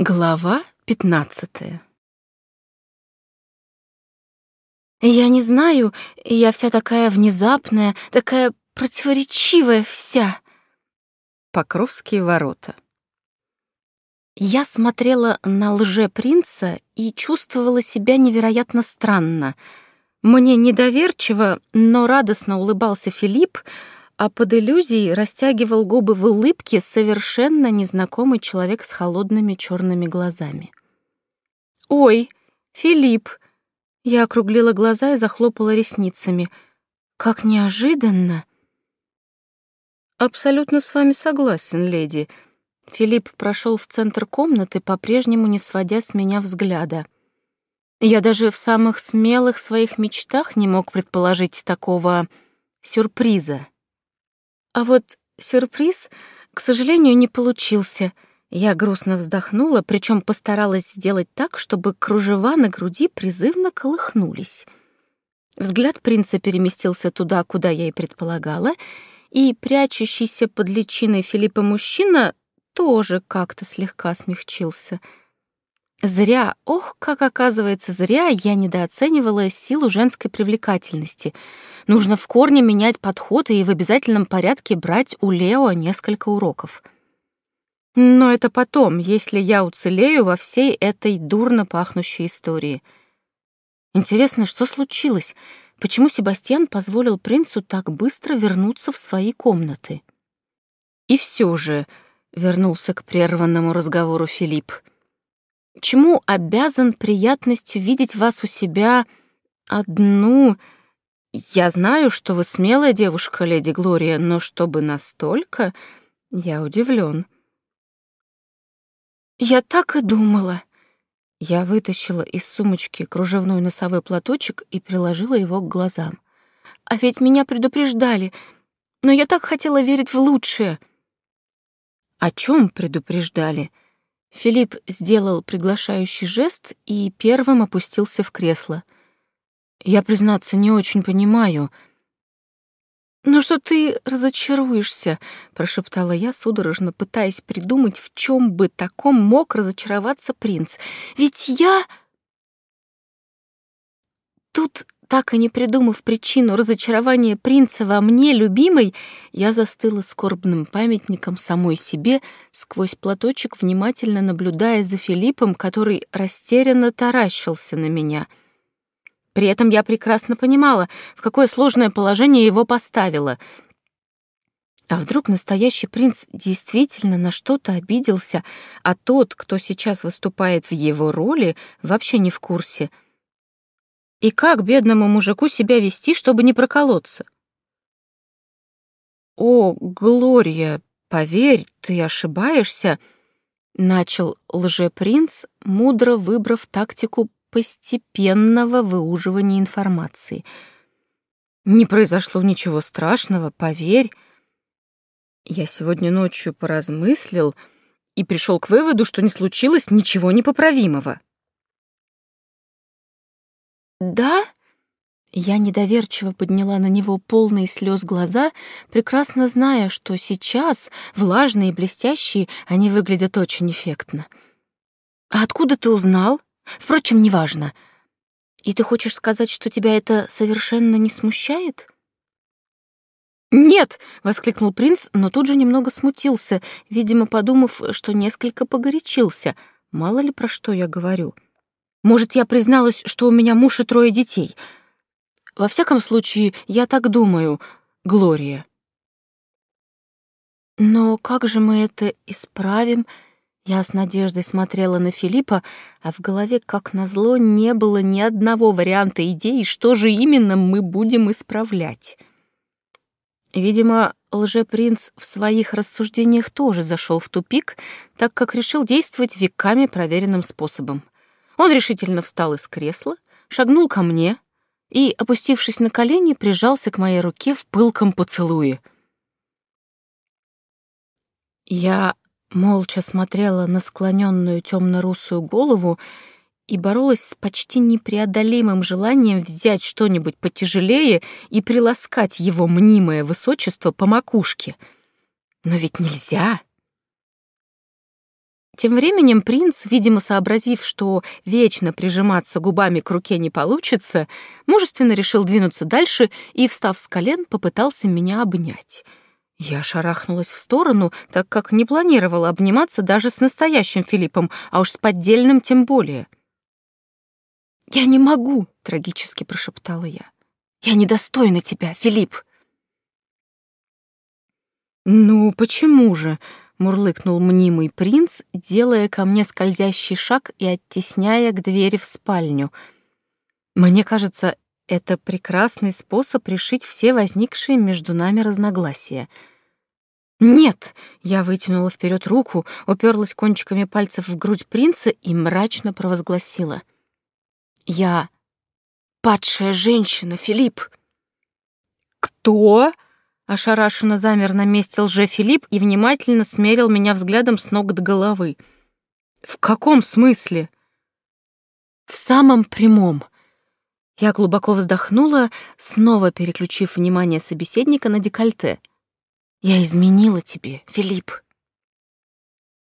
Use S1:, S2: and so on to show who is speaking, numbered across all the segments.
S1: Глава пятнадцатая Я не знаю, я вся такая внезапная, такая противоречивая вся. Покровские ворота. Я смотрела на лже-принца и чувствовала себя невероятно странно. Мне недоверчиво, но радостно улыбался Филипп, а под иллюзией растягивал губы в улыбке совершенно незнакомый человек с холодными черными глазами. «Ой, Филипп!» Я округлила глаза и захлопала ресницами. «Как неожиданно!» «Абсолютно с вами согласен, леди». Филипп прошел в центр комнаты, по-прежнему не сводя с меня взгляда. Я даже в самых смелых своих мечтах не мог предположить такого сюрприза. А вот сюрприз, к сожалению, не получился. Я грустно вздохнула, причем постаралась сделать так, чтобы кружева на груди призывно колыхнулись. Взгляд принца переместился туда, куда я и предполагала, и прячущийся под личиной Филиппа мужчина тоже как-то слегка смягчился — Зря, ох, как оказывается, зря я недооценивала силу женской привлекательности. Нужно в корне менять подход и в обязательном порядке брать у Лео несколько уроков. Но это потом, если я уцелею во всей этой дурно пахнущей истории. Интересно, что случилось? Почему Себастьян позволил принцу так быстро вернуться в свои комнаты? И все же вернулся к прерванному разговору Филипп. Чему обязан приятностью видеть вас у себя одну? Я знаю, что вы смелая девушка, леди Глория, но чтобы настолько, я удивлен. Я так и думала. Я вытащила из сумочки кружевной носовой платочек и приложила его к глазам. А ведь меня предупреждали, но я так хотела верить в лучшее. О чем предупреждали? — Филипп сделал приглашающий жест и первым опустился в кресло. «Я, признаться, не очень понимаю». «Ну что ты разочаруешься?» — прошептала я, судорожно пытаясь придумать, в чем бы таком мог разочароваться принц. «Ведь я...» Тут так и не придумав причину разочарования принца во мне, любимой, я застыла скорбным памятником самой себе, сквозь платочек внимательно наблюдая за Филиппом, который растерянно таращился на меня. При этом я прекрасно понимала, в какое сложное положение его поставила. А вдруг настоящий принц действительно на что-то обиделся, а тот, кто сейчас выступает в его роли, вообще не в курсе — и как бедному мужику себя вести, чтобы не проколоться? «О, Глория, поверь, ты ошибаешься», — начал лжепринц, мудро выбрав тактику постепенного выуживания информации. «Не произошло ничего страшного, поверь. Я сегодня ночью поразмыслил и пришел к выводу, что не случилось ничего непоправимого». «Да?» Я недоверчиво подняла на него полные слез глаза, прекрасно зная, что сейчас, влажные и блестящие, они выглядят очень эффектно. «А откуда ты узнал? Впрочем, неважно. И ты хочешь сказать, что тебя это совершенно не смущает?» «Нет!» — воскликнул принц, но тут же немного смутился, видимо, подумав, что несколько погорячился. Мало ли про что я говорю. — может, я призналась, что у меня муж и трое детей. Во всяком случае, я так думаю, Глория. Но как же мы это исправим? Я с надеждой смотрела на Филиппа, а в голове, как назло, не было ни одного варианта идеи, что же именно мы будем исправлять. Видимо, лжепринц в своих рассуждениях тоже зашел в тупик, так как решил действовать веками проверенным способом — он решительно встал из кресла, шагнул ко мне и, опустившись на колени, прижался к моей руке в пылком поцелуе. Я молча смотрела на склоненную темно-русую голову и боролась с почти непреодолимым желанием взять что-нибудь потяжелее и приласкать его мнимое высочество по макушке. Но ведь нельзя. Тем временем принц, видимо, сообразив, что вечно прижиматься губами к руке не получится, мужественно решил двинуться дальше и, встав с колен, попытался меня обнять. Я шарахнулась в сторону, так как не планировала обниматься даже с настоящим Филиппом, а уж с поддельным тем более. «Я не могу», — трагически прошептала я. «Я недостойна тебя, Филипп». «Ну, почему же?» мурлыкнул мнимый принц, делая ко мне скользящий шаг и оттесняя к двери в спальню. Мне кажется, это прекрасный способ решить все возникшие между нами разногласия. «Нет!» — я вытянула вперед руку, уперлась кончиками пальцев в грудь принца и мрачно провозгласила. «Я падшая женщина, Филипп!» «Кто?» Ошарашенно замер на месте лже-Филипп и внимательно смерил меня взглядом с ног до головы. «В каком смысле?» «В самом прямом». Я глубоко вздохнула, снова переключив внимание собеседника на декольте. «Я изменила тебе, Филипп».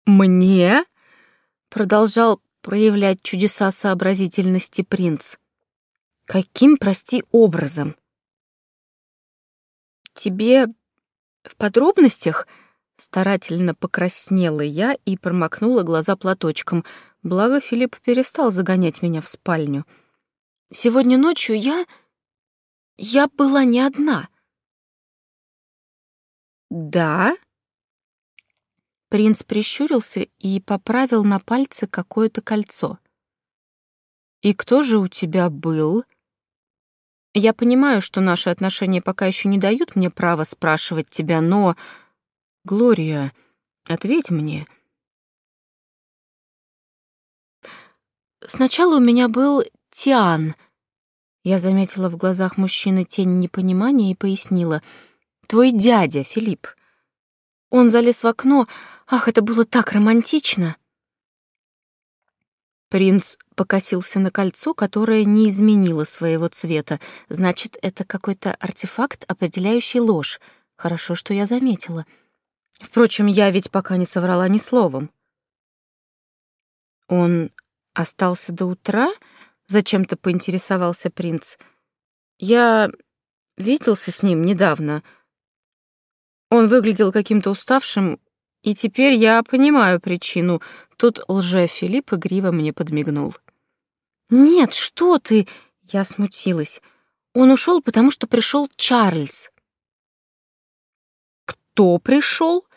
S1: «Мне?» — продолжал проявлять чудеса сообразительности принц. «Каким, прости, образом?» тебе в подробностях?» Старательно покраснела я и промокнула глаза платочком, благо Филипп перестал загонять меня в спальню. «Сегодня ночью я... я была не одна». «Да?» Принц прищурился и поправил на пальце какое-то кольцо. «И кто же у тебя был?» Я понимаю, что наши отношения пока еще не дают мне права спрашивать тебя, но... Глория, ответь мне. Сначала у меня был Тиан. Я заметила в глазах мужчины тень непонимания и пояснила. Твой дядя, Филипп. Он залез в окно. Ах, это было так романтично. Принц покосился на кольцо, которое не изменило своего цвета. Значит, это какой-то артефакт, определяющий ложь. Хорошо, что я заметила. Впрочем, я ведь пока не соврала ни словом. Он остался до утра? Зачем-то поинтересовался принц. Я виделся с ним недавно. Он выглядел каким-то уставшим, и теперь я понимаю причину. Тут лже-Филипп игриво мне подмигнул. «Нет, что ты!» — я смутилась. «Он ушел, потому что пришел Чарльз». «Кто пришел?» —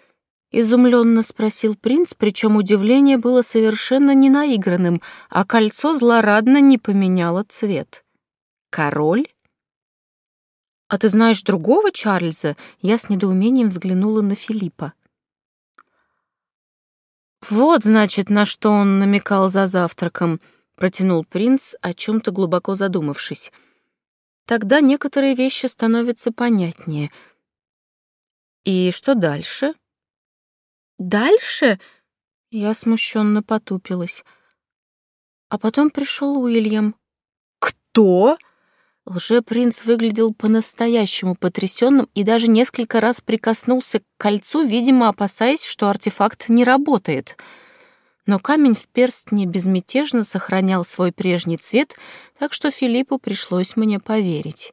S1: изумленно спросил принц, причем удивление было совершенно не наигранным, а кольцо злорадно не поменяло цвет. «Король?» «А ты знаешь другого Чарльза?» Я с недоумением взглянула на Филиппа. «Вот, значит, на что он намекал за завтраком», — протянул принц, о чем то глубоко задумавшись. «Тогда некоторые вещи становятся понятнее. И что дальше?» «Дальше?» — я смущенно потупилась. А потом пришел Уильям. «Кто?» Лже-принц выглядел по-настоящему потрясенным и даже несколько раз прикоснулся к кольцу, видимо, опасаясь, что артефакт не работает. Но камень в перстне безмятежно сохранял свой прежний цвет, так что Филиппу пришлось мне поверить.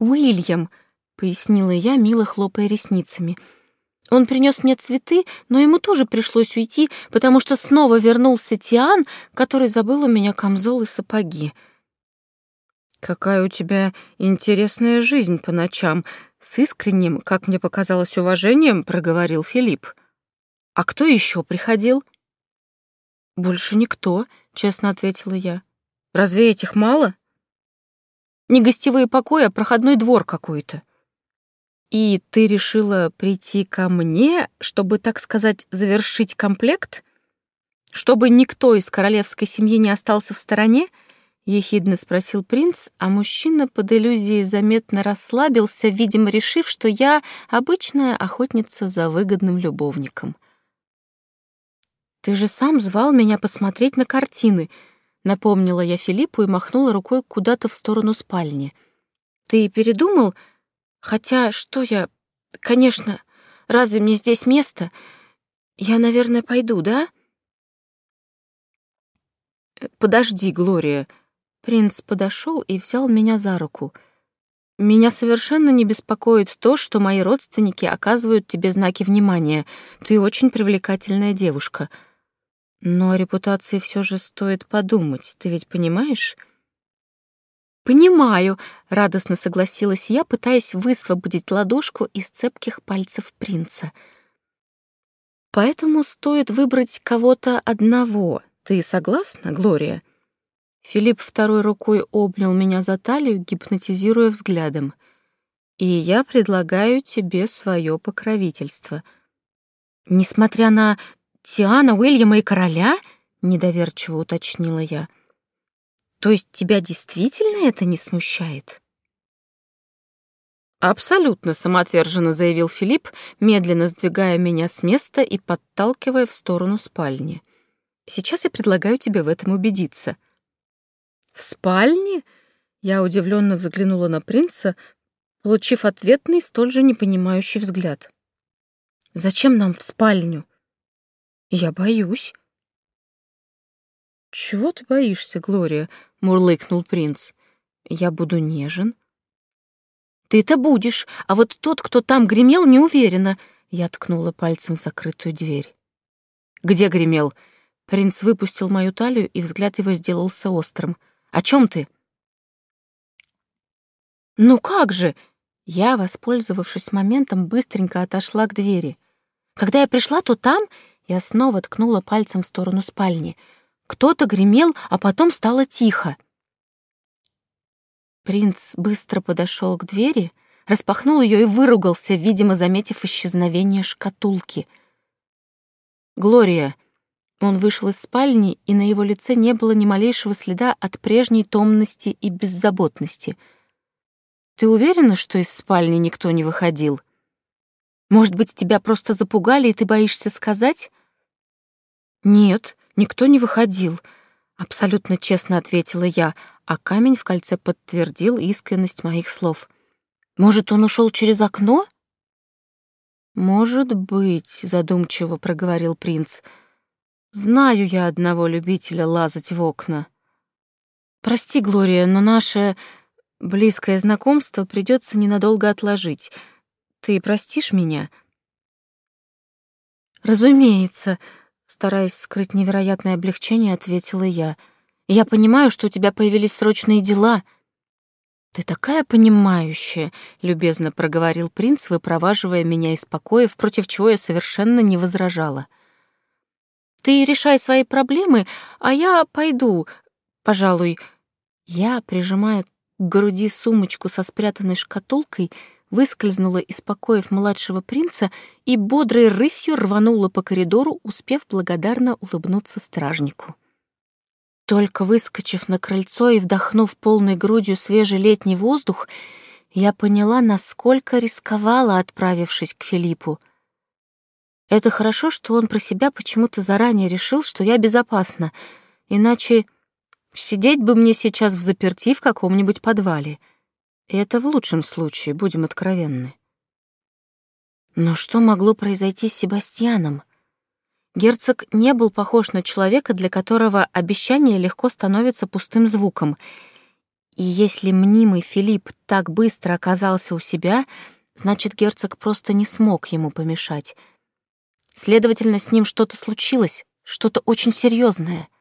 S1: «Уильям», — пояснила я, мило хлопая ресницами, — «он принес мне цветы, но ему тоже пришлось уйти, потому что снова вернулся Тиан, который забыл у меня камзол и сапоги». «Какая у тебя интересная жизнь по ночам!» С искренним, как мне показалось, уважением проговорил Филипп. «А кто еще приходил?» «Больше никто», — честно ответила я. «Разве этих мало?» «Не гостевые покои, а проходной двор какой-то». «И ты решила прийти ко мне, чтобы, так сказать, завершить комплект? Чтобы никто из королевской семьи не остался в стороне?» — ехидно спросил принц, а мужчина под иллюзией заметно расслабился, видимо, решив, что я обычная охотница за выгодным любовником. «Ты же сам звал меня посмотреть на картины», — напомнила я Филиппу и махнула рукой куда-то в сторону спальни. «Ты передумал? Хотя, что я... Конечно, разве мне здесь место? Я, наверное, пойду, да? Э, подожди, Глория. Принц подошел и взял меня за руку. Меня совершенно не беспокоит то, что мои родственники оказывают тебе знаки внимания. Ты очень привлекательная девушка. Но о репутации все же стоит подумать, ты ведь понимаешь? «Понимаю», — радостно согласилась я, пытаясь высвободить ладошку из цепких пальцев принца. «Поэтому стоит выбрать кого-то одного. Ты согласна, Глория?» Филипп второй рукой обнял меня за талию, гипнотизируя взглядом. «И я предлагаю тебе свое покровительство». «Несмотря на Тиана, Уильяма и короля?» — недоверчиво уточнила я. — то есть тебя действительно это не смущает? Абсолютно самоотверженно заявил Филипп, медленно сдвигая меня с места и подталкивая в сторону спальни. Сейчас я предлагаю тебе в этом убедиться. В спальне? Я удивленно взглянула на принца, получив ответный, столь же непонимающий взгляд. Зачем нам в спальню? Я боюсь. Чего ты боишься, Глория? — мурлыкнул принц. «Я буду нежен». «Ты-то будешь, а вот тот, кто там гремел, не уверена». Я ткнула пальцем в закрытую дверь. «Где гремел?» Принц выпустил мою талию, и взгляд его сделался острым. «О чем ты?» «Ну как же!» Я, воспользовавшись моментом, быстренько отошла к двери. Когда я пришла, то там я снова ткнула пальцем в сторону спальни — кто-то гремел, а потом стало тихо. Принц быстро подошел к двери, распахнул ее и выругался, видимо, заметив исчезновение шкатулки. «Глория!» Он вышел из спальни, и на его лице не было ни малейшего следа от прежней томности и беззаботности. «Ты уверена, что из спальни никто не выходил? Может быть, тебя просто запугали, и ты боишься сказать?» «Нет», Никто не выходил, абсолютно честно ответила я, а камень в кольце подтвердил искренность моих слов. Может, он ушел через окно? Может быть, задумчиво проговорил принц. Знаю я одного любителя лазать в окна. Прости, Глория, но наше близкое знакомство придется ненадолго отложить. Ты простишь меня? Разумеется, Стараясь скрыть невероятное облегчение, ответила я. «Я понимаю, что у тебя появились срочные дела». «Ты такая понимающая», — любезно проговорил принц, выпроваживая меня из покоев, против чего я совершенно не возражала. «Ты решай свои проблемы, а я пойду, пожалуй». Я, прижимая к груди сумочку со спрятанной шкатулкой, выскользнула из покоев младшего принца и бодрой рысью рванула по коридору, успев благодарно улыбнуться стражнику. Только выскочив на крыльцо и вдохнув полной грудью свежий летний воздух, я поняла, насколько рисковала, отправившись к Филиппу. Это хорошо, что он про себя почему-то заранее решил, что я безопасна, иначе сидеть бы мне сейчас в заперти в каком-нибудь подвале — это в лучшем случае, будем откровенны. Но что могло произойти с Себастьяном? Герцог не был похож на человека, для которого обещание легко становится пустым звуком. И если мнимый Филипп так быстро оказался у себя, значит, герцог просто не смог ему помешать. Следовательно, с ним что-то случилось, что-то очень серьезное —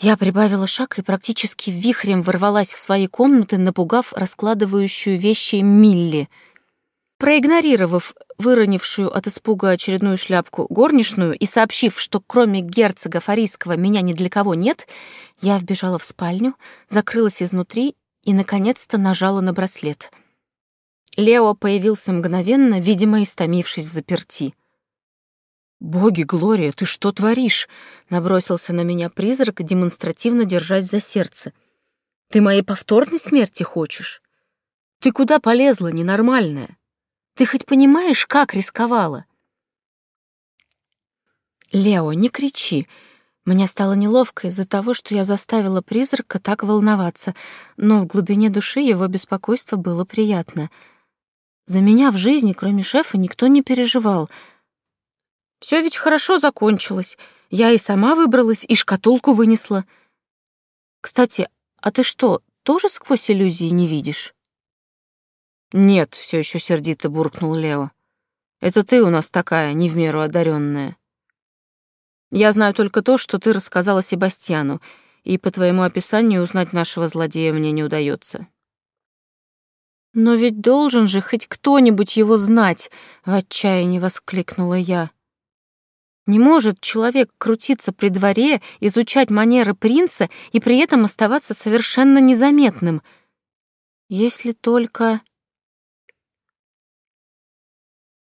S1: я прибавила шаг и практически вихрем ворвалась в свои комнаты, напугав раскладывающую вещи Милли. Проигнорировав выронившую от испуга очередную шляпку горничную и сообщив, что кроме герцога Фарийского меня ни для кого нет, я вбежала в спальню, закрылась изнутри и, наконец-то, нажала на браслет. Лео появился мгновенно, видимо, истомившись в заперти. «Боги, Глория, ты что творишь?» — набросился на меня призрак, демонстративно держась за сердце. «Ты моей повторной смерти хочешь? Ты куда полезла, ненормальная? Ты хоть понимаешь, как рисковала?» «Лео, не кричи!» Мне стало неловко из-за того, что я заставила призрака так волноваться, но в глубине души его беспокойство было приятно. За меня в жизни, кроме шефа, никто не переживал — Все ведь хорошо закончилось. Я и сама выбралась, и шкатулку вынесла. Кстати, а ты что, тоже сквозь иллюзии не видишь? Нет, все еще сердито буркнул Лео. Это ты у нас такая, не в меру одаренная. Я знаю только то, что ты рассказала Себастьяну, и по твоему описанию узнать нашего злодея мне не удается. Но ведь должен же хоть кто-нибудь его знать, в отчаянии воскликнула я. Не может человек крутиться при дворе, изучать манеры принца и при этом оставаться совершенно незаметным. Если только...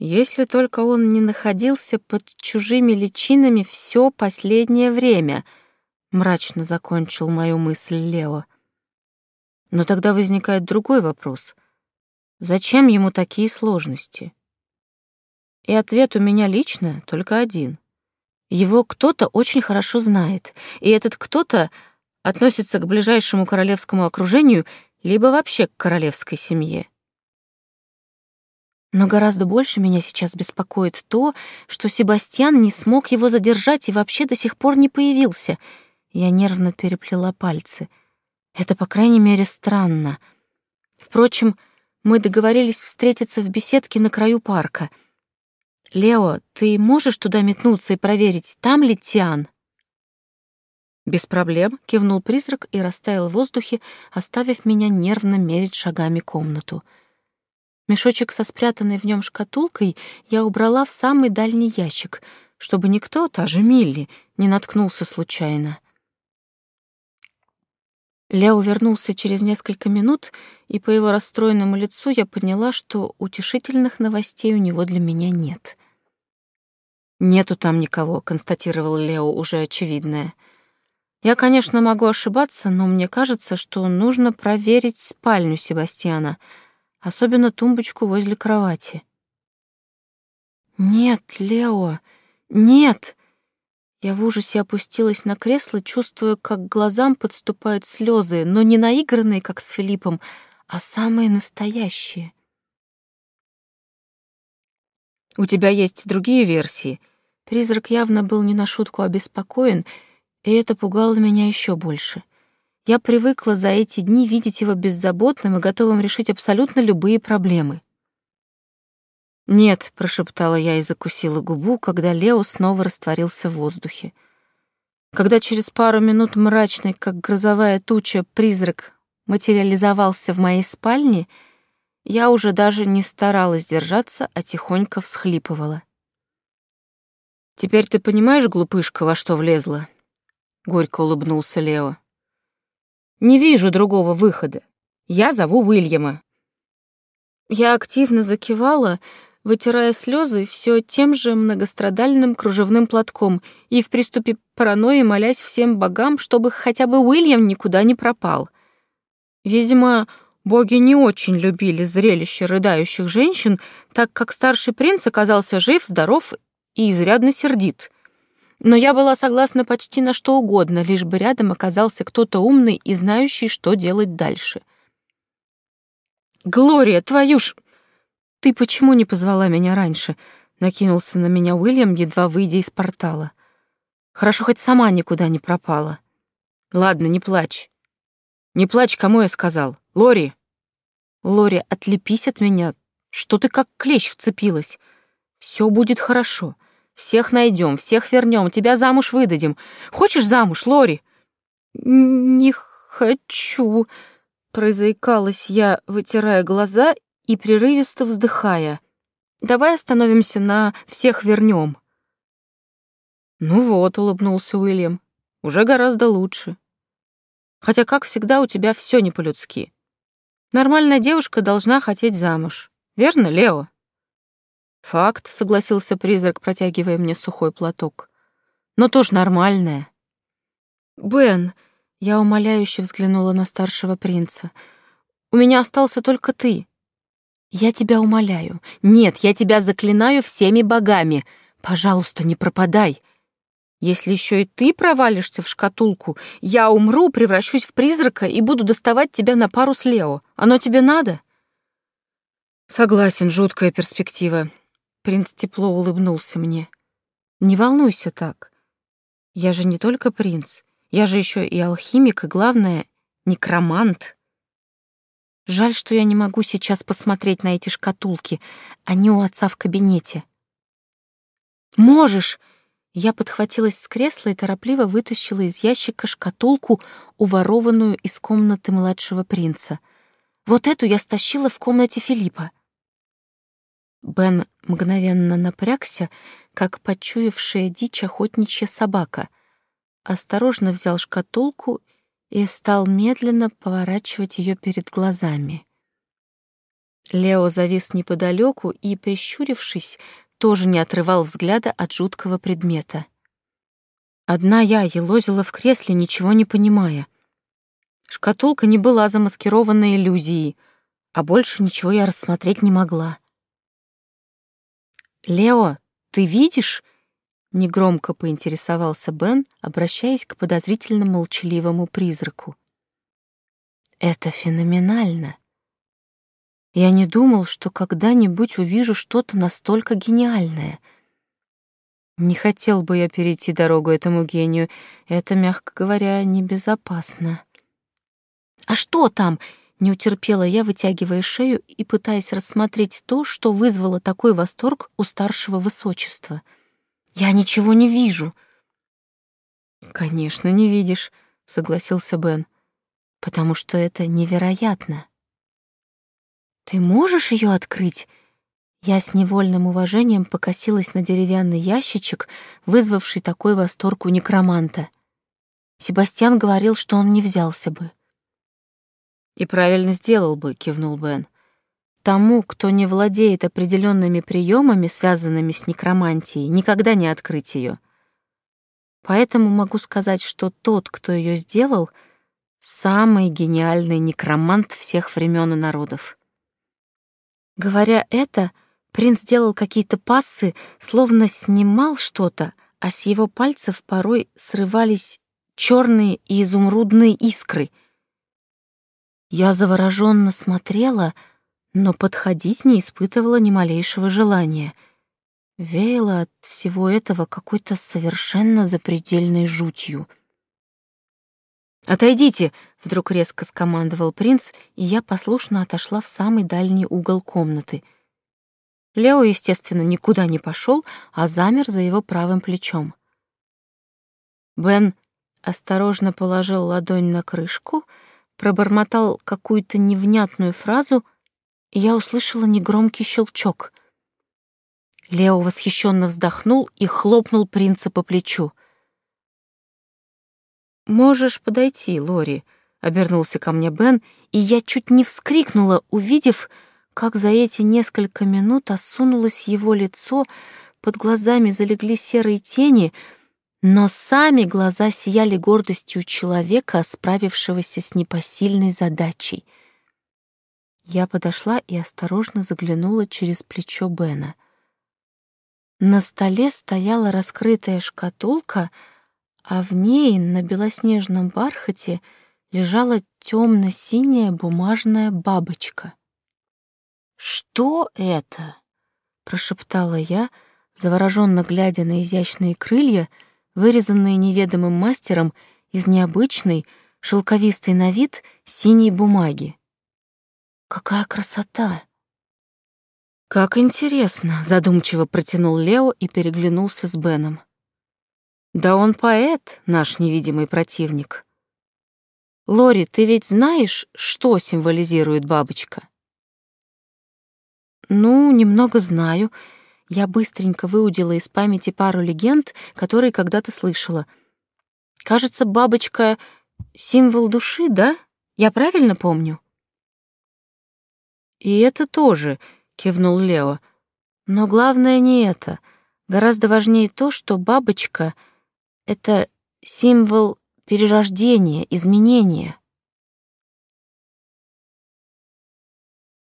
S1: Если только он не находился под чужими личинами все последнее время, мрачно закончил мою мысль Лео. Но тогда возникает другой вопрос. Зачем ему такие сложности? И ответ у меня лично только один. Его кто-то очень хорошо знает, и этот кто-то относится к ближайшему королевскому окружению либо вообще к королевской семье. Но гораздо больше меня сейчас беспокоит то, что Себастьян не смог его задержать и вообще до сих пор не появился. Я нервно переплела пальцы. Это, по крайней мере, странно. Впрочем, мы договорились встретиться в беседке на краю парка — «Лео, ты можешь туда метнуться и проверить, там ли Тиан?» «Без проблем», — кивнул призрак и растаял в воздухе, оставив меня нервно мерить шагами комнату. Мешочек со спрятанной в нем шкатулкой я убрала в самый дальний ящик, чтобы никто, та же Милли, не наткнулся случайно. Лео вернулся через несколько минут, и по его расстроенному лицу я поняла, что утешительных новостей у него для меня нет. «Нету там никого», — констатировал Лео уже очевидное. «Я, конечно, могу ошибаться, но мне кажется, что нужно проверить спальню Себастьяна, особенно тумбочку возле кровати». «Нет, Лео, нет!» Я в ужасе опустилась на кресло, чувствуя, как глазам подступают слезы, но не наигранные, как с Филиппом, а самые настоящие. «У тебя есть другие версии?» Призрак явно был не на шутку обеспокоен, и это пугало меня еще больше. Я привыкла за эти дни видеть его беззаботным и готовым решить абсолютно любые проблемы. «Нет», — прошептала я и закусила губу, когда Лео снова растворился в воздухе. Когда через пару минут мрачный, как грозовая туча, призрак материализовался в моей спальне, я уже даже не старалась держаться, а тихонько всхлипывала. «Теперь ты понимаешь, глупышка, во что влезла?» — горько улыбнулся Лео. «Не вижу другого выхода. Я зову Уильяма». Я активно закивала, вытирая слезы все тем же многострадальным кружевным платком и в приступе паранойи молясь всем богам, чтобы хотя бы Уильям никуда не пропал. Видимо, боги не очень любили зрелище рыдающих женщин, так как старший принц оказался жив, здоров и изрядно сердит. Но я была согласна почти на что угодно, лишь бы рядом оказался кто-то умный и знающий, что делать дальше. «Глория, твою ж...» «Ты почему не позвала меня раньше?» — накинулся на меня Уильям, едва выйдя из портала. «Хорошо, хоть сама никуда не пропала». «Ладно, не плачь». «Не плачь, кому я сказал? Лори!» «Лори, отлепись от меня. Что ты как клещ вцепилась? Все будет хорошо. Всех найдем, всех вернем, тебя замуж выдадим. Хочешь замуж, Лори?» «Не хочу», — произаикалась я, вытирая глаза и прерывисто вздыхая. «Давай остановимся на «всех вернем». «Ну вот», — улыбнулся Уильям, — «уже гораздо лучше. Хотя, как всегда, у тебя все не по-людски. Нормальная девушка должна хотеть замуж. Верно, Лео?» «Факт», — согласился призрак, протягивая мне сухой платок. «Но тоже нормальное». «Бен», — я умоляюще взглянула на старшего принца, — «у меня остался только ты». «Я тебя умоляю. Нет, я тебя заклинаю всеми богами. Пожалуйста, не пропадай. Если еще и ты провалишься в шкатулку, я умру, превращусь в призрака и буду доставать тебя на пару с Лео. Оно тебе надо?» «Согласен, жуткая перспектива. Принц тепло улыбнулся мне. Не волнуйся так. Я же не только принц, я же еще и алхимик, и, главное, некромант. Жаль, что я не могу сейчас посмотреть на эти шкатулки. Они у отца в кабинете. «Можешь!» Я подхватилась с кресла и торопливо вытащила из ящика шкатулку, уворованную из комнаты младшего принца. Вот эту я стащила в комнате Филиппа. Бен мгновенно напрягся, как почуявшая дичь охотничья собака. Осторожно взял шкатулку и стал медленно поворачивать ее перед глазами. Лео завис неподалеку и, прищурившись, тоже не отрывал взгляда от жуткого предмета. Одна я елозила в кресле, ничего не понимая. Шкатулка не была замаскирована иллюзией, а больше ничего я рассмотреть не могла. «Лео, ты видишь?» — негромко поинтересовался Бен, обращаясь к подозрительно молчаливому призраку. «Это феноменально. Я не думал, что когда-нибудь увижу что-то настолько гениальное. Не хотел бы я перейти дорогу этому гению. Это, мягко говоря, небезопасно. «А что там?» — не утерпела я, вытягивая шею и пытаясь рассмотреть то, что вызвало такой восторг у старшего высочества. «Я ничего не вижу». «Конечно, не видишь», — согласился Бен, «потому что это невероятно». «Ты можешь ее открыть?» Я с невольным уважением покосилась на деревянный ящичек, вызвавший такой восторг у некроманта. Себастьян говорил, что он не взялся бы. «И правильно сделал бы», — кивнул Бен. «Тому, кто не владеет определенными приемами, связанными с некромантией, никогда не открыть ее. Поэтому могу сказать, что тот, кто ее сделал, самый гениальный некромант всех времен и народов». Говоря это, принц делал какие-то пассы, словно снимал что-то, а с его пальцев порой срывались черные и изумрудные искры. Я завороженно смотрела, но подходить не испытывала ни малейшего желания. Веяло от всего этого какой-то совершенно запредельной жутью — «Отойдите!» — вдруг резко скомандовал принц, и я послушно отошла в самый дальний угол комнаты. Лео, естественно, никуда не пошел, а замер за его правым плечом. Бен осторожно положил ладонь на крышку, пробормотал какую-то невнятную фразу, и я услышала негромкий щелчок. Лео восхищенно вздохнул и хлопнул принца по плечу — «Можешь подойти, Лори», — обернулся ко мне Бен, и я чуть не вскрикнула, увидев, как за эти несколько минут осунулось его лицо, под глазами залегли серые тени, но сами глаза сияли гордостью человека, справившегося с непосильной задачей. Я подошла и осторожно заглянула через плечо Бена. На столе стояла раскрытая шкатулка — а в ней на белоснежном бархате лежала темно-синяя бумажная бабочка. «Что это?» — прошептала я, завороженно глядя на изящные крылья, вырезанные неведомым мастером из необычной, шелковистой на вид синей бумаги. «Какая красота!» «Как интересно!» — задумчиво протянул Лео и переглянулся с Беном. Да он поэт, наш невидимый противник. Лори, ты ведь знаешь, что символизирует бабочка? Ну, немного знаю. Я быстренько выудила из памяти пару легенд, которые когда-то слышала. Кажется, бабочка — символ души, да? Я правильно помню? И это тоже, — кивнул Лео. Но главное не это. Гораздо важнее то, что бабочка — это символ перерождения, изменения.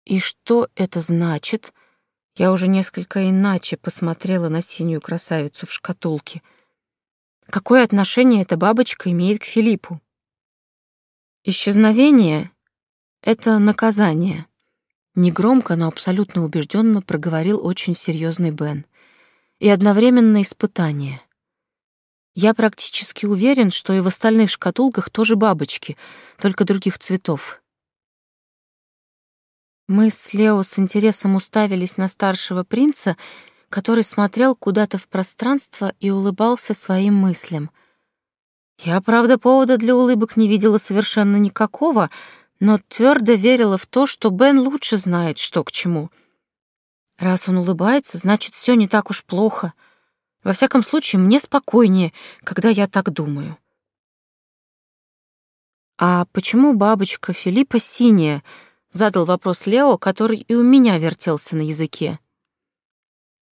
S1: И что это значит? Я уже несколько иначе посмотрела на синюю красавицу в шкатулке. Какое отношение эта бабочка имеет к Филиппу? Исчезновение — это наказание. Негромко, но абсолютно убежденно проговорил очень серьезный Бен. и одновременно испытание. Я практически уверен, что и в остальных шкатулках тоже бабочки, только других цветов. Мы с Лео с интересом уставились на старшего принца, который смотрел куда-то в пространство и улыбался своим мыслям. Я, правда, повода для улыбок не видела совершенно никакого, но твердо верила в то, что Бен лучше знает, что к чему. Раз он улыбается, значит, все не так уж плохо. Во всяком случае, мне спокойнее, когда я так думаю. «А почему бабочка Филиппа синяя?» — задал вопрос Лео, который и у меня вертелся на языке.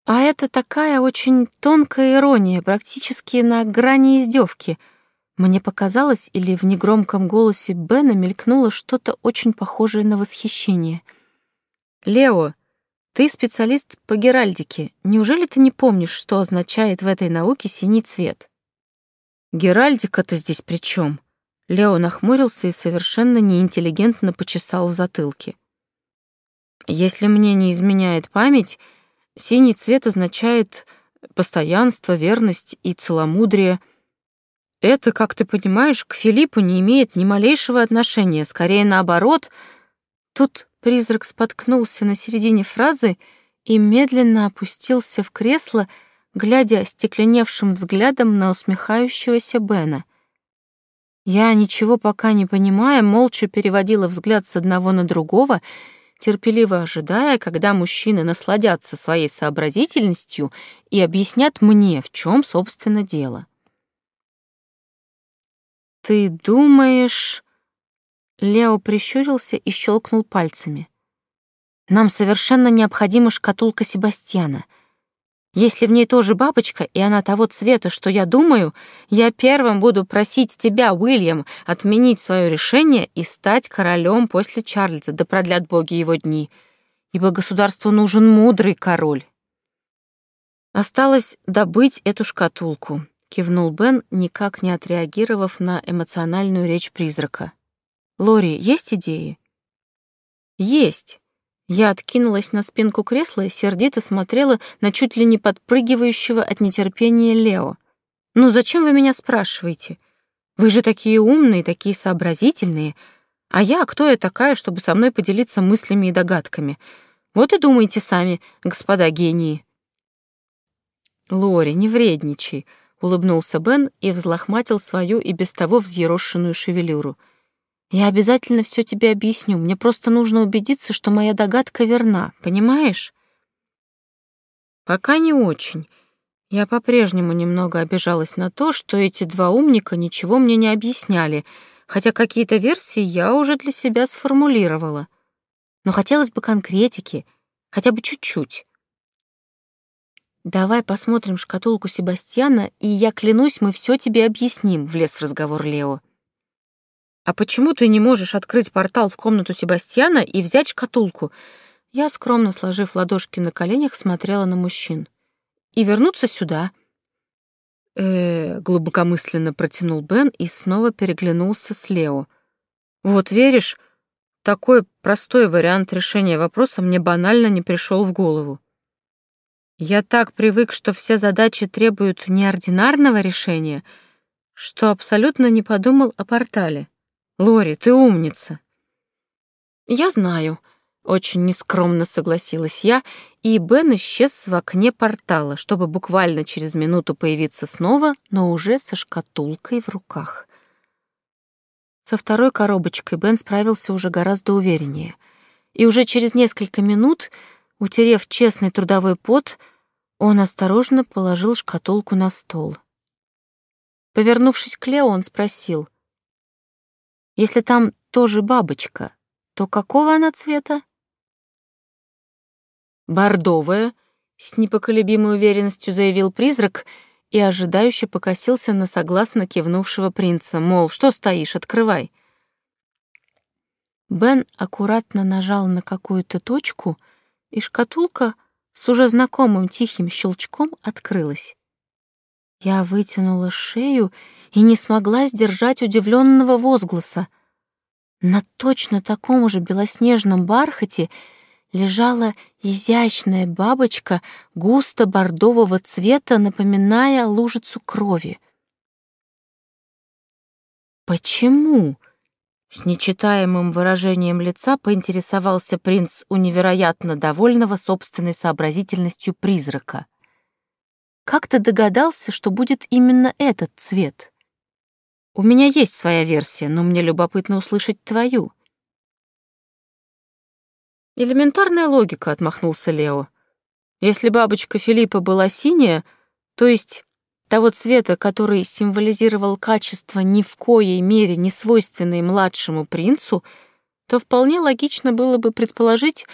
S1: А это такая очень тонкая ирония, практически на грани издевки. Мне показалось, или в негромком голосе Бена мелькнуло что-то очень похожее на восхищение. «Лео, ты специалист по геральдике. Неужели ты не помнишь, что означает в этой науке синий цвет?» «Геральдика-то здесь при чем? Лео нахмурился и совершенно неинтеллигентно почесал в затылке. «Если мне не изменяет память, Синий цвет означает постоянство, верность и целомудрие. Это, как ты понимаешь, к Филиппу не имеет ни малейшего отношения, скорее наоборот. Тут призрак споткнулся на середине фразы и медленно опустился в кресло, глядя остекленевшим взглядом на усмехающегося Бена. Я, ничего пока не понимая, молча переводила взгляд с одного на другого — терпеливо ожидая, когда мужчины насладятся своей сообразительностью и объяснят мне, в чем, собственно, дело. «Ты думаешь...» Лео прищурился и щелкнул пальцами. «Нам совершенно необходима шкатулка Себастьяна. Если в ней тоже бабочка, и она того цвета, что я думаю, я первым буду просить тебя, Уильям, отменить свое решение и стать королем после Чарльза, да продлят боги его дни. Ибо государству нужен мудрый король. Осталось добыть эту шкатулку, кивнул Бен, никак не отреагировав на эмоциональную речь призрака. Лори, есть идеи? Есть. Я откинулась на спинку кресла и сердито смотрела на чуть ли не подпрыгивающего от нетерпения Лео. «Ну зачем вы меня спрашиваете? Вы же такие умные, такие сообразительные. А я, кто я такая, чтобы со мной поделиться мыслями и догадками? Вот и думайте сами, господа гении». «Лори, не вредничай», — улыбнулся Бен и взлохматил свою и без того взъерошенную шевелюру — я обязательно все тебе объясню. Мне просто нужно убедиться, что моя догадка верна, понимаешь? Пока не очень. Я по-прежнему немного обижалась на то, что эти два умника ничего мне не объясняли, хотя какие-то версии я уже для себя сформулировала. Но хотелось бы конкретики, хотя бы чуть-чуть. «Давай посмотрим шкатулку Себастьяна, и я клянусь, мы все тебе объясним», — влез в разговор Лео. «А почему ты не можешь открыть портал в комнату Себастьяна и взять шкатулку?» Я, скромно сложив ладошки на коленях, смотрела на мужчин. «И вернуться сюда?» э глубокомысленно протянул Бен и снова переглянулся с Лео. «Вот веришь, такой простой вариант решения вопроса мне банально не пришел в голову. Я так привык, что все задачи требуют неординарного решения, что абсолютно не подумал о портале. Лори, ты умница. Я знаю, очень нескромно согласилась я, и Бен исчез в окне портала, чтобы буквально через минуту появиться снова, но уже со шкатулкой в руках. Со второй коробочкой Бен справился уже гораздо увереннее. И уже через несколько минут, утерев честный трудовой пот, он осторожно положил шкатулку на стол. Повернувшись к Лео, он спросил — если там тоже бабочка, то какого она цвета? Бордовая, с непоколебимой уверенностью заявил призрак и ожидающе покосился на согласно кивнувшего принца, мол, что стоишь, открывай. Бен аккуратно нажал на какую-то точку, и шкатулка с уже знакомым тихим щелчком открылась. Я вытянула шею и не смогла сдержать удивленного возгласа. На точно таком же белоснежном бархате лежала изящная бабочка густо-бордового цвета, напоминая лужицу крови. «Почему?» — с нечитаемым выражением лица поинтересовался принц у невероятно довольного собственной сообразительностью призрака. «Как ты догадался, что будет именно этот цвет?» «У меня есть своя версия, но мне любопытно услышать твою». «Элементарная логика», — отмахнулся Лео. «Если бабочка Филиппа была синяя, то есть того цвета, который символизировал качество ни в коей мере не свойственные младшему принцу, то вполне логично было бы предположить,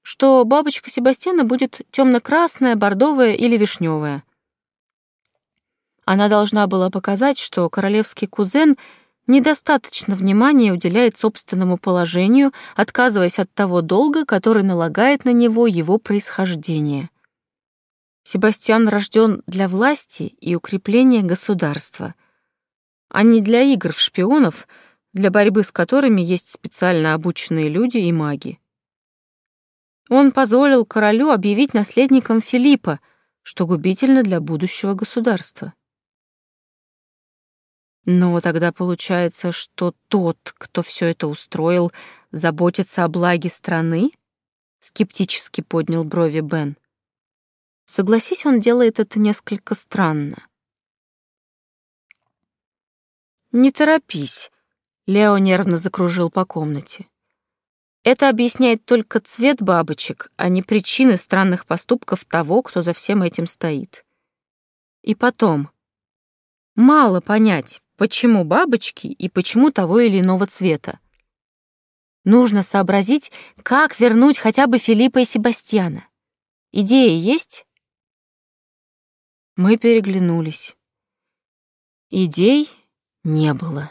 S1: что бабочка Себастьяна будет темно-красная, бордовая или вишневая. Она должна была показать, что королевский кузен — недостаточно внимания уделяет собственному положению, отказываясь от того долга, который налагает на него его происхождение. Себастьян рожден для власти и укрепления государства, а не для игр в шпионов, для борьбы с которыми есть специально обученные люди и маги. Он позволил королю объявить наследником Филиппа, что губительно для будущего государства. Но тогда получается, что тот, кто все это устроил, заботится о благе страны? Скептически поднял брови Бен. Согласись, он делает это несколько странно. Не торопись, Лео нервно закружил по комнате. Это объясняет только цвет бабочек, а не причины странных поступков того, кто за всем этим стоит. И потом, мало понять, почему бабочки и почему того или иного цвета. Нужно сообразить, как вернуть хотя бы Филиппа и Себастьяна. Идеи есть? Мы переглянулись. Идей не было.